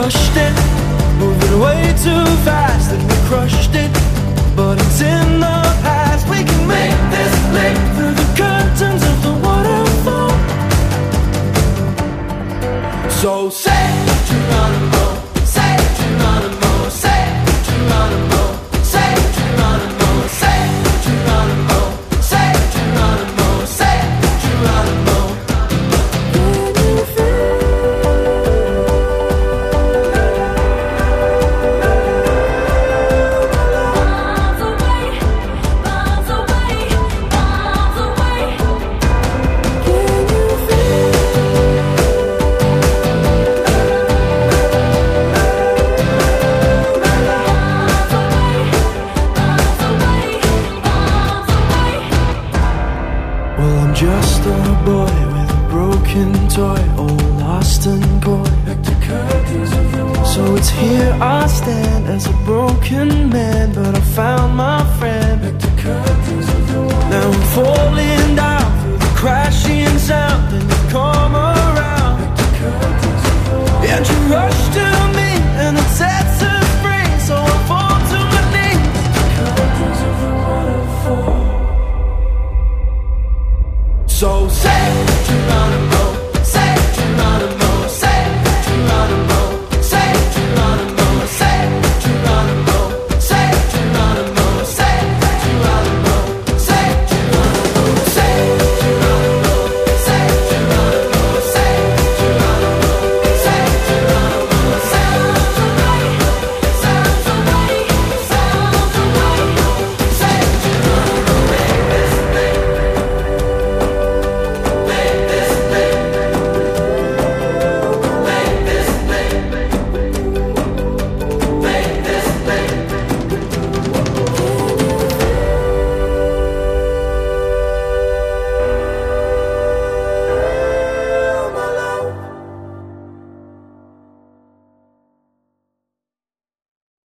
Well, we rushed it, moving way too fast, and we crushed it. But it's in the past. Broken toy, all lost and coy. So it's here I stand as a broken man, but I found my friend. Now I'm falling down So say Geronimo,